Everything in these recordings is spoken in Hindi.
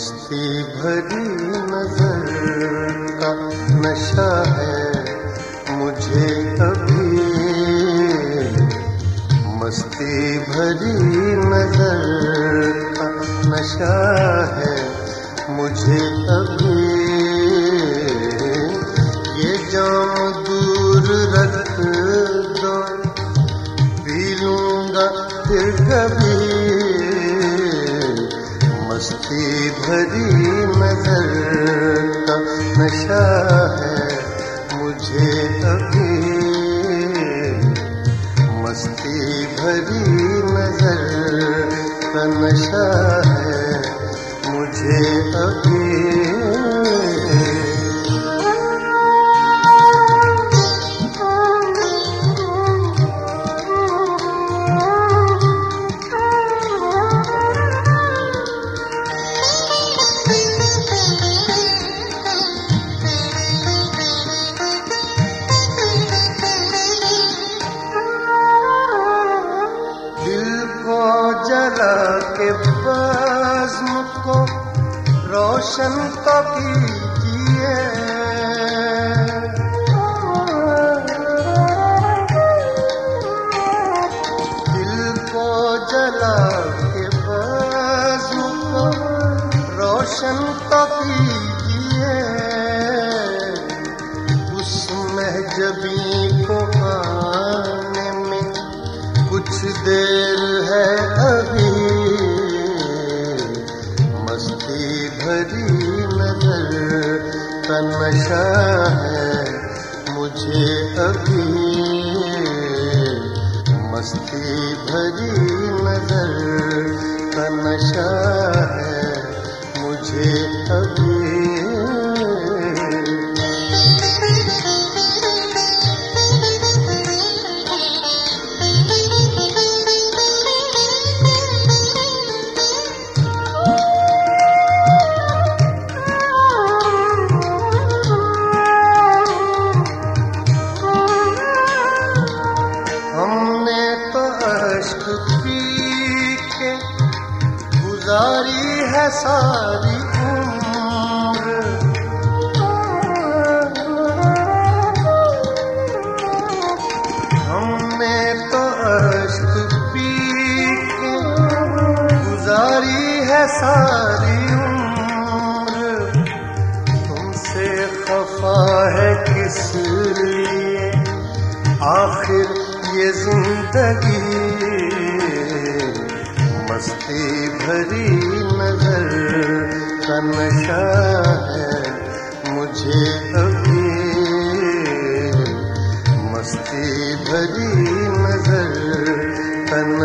मस्ती भरी नज़र का नशा है मुझे अभी मस्ती भरी नज़र का नशा है मुझे अभी ये जाम दूर रख मस्ती भरी नज़र का नशा है मुझे अभी। मस्ती भरी नज़र का नशा है मुझे अभी। जला के बज्म को रोशन तो कीजिए दिल को जला के बज्म को रोशन तो कीजिए उस महजबी को आने में कुछ देर है नशा है मुझे अभी। मस्ती भरी नज़र का नशा है सारी उम्र। हमने तो अश्क पी गुजारी है सारी उम्र। तुमसे खफा है किस लिए? आखिर ये ज़िंदगी मस्ती भरी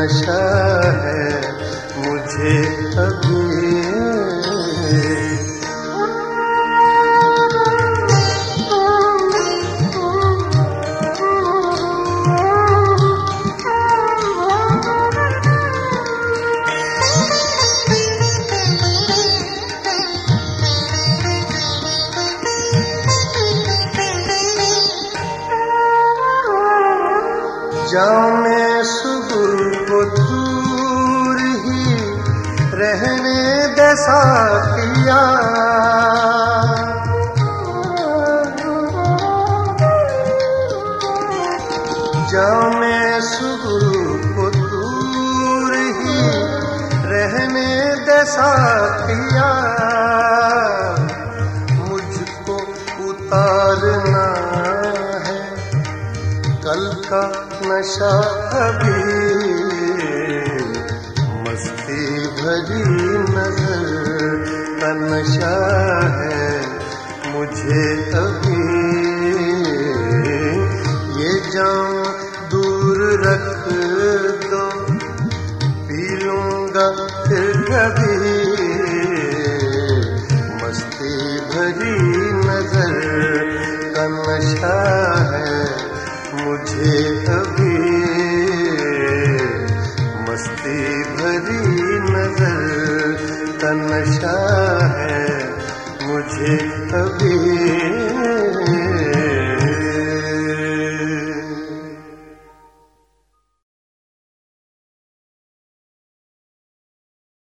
नशा है मुझे अभी जाने सुबह को दूर ही रहने दसा किया जाने सुबह को दूर ही रहने दसा किया नशा अभी मस्ती भरी नज़र का नशा है मुझे अभी ये जाम दूर रख दो, पी लूँगा फिर कभी। मस्ती भरी नज़र का नशा है मुझे ಕವಿ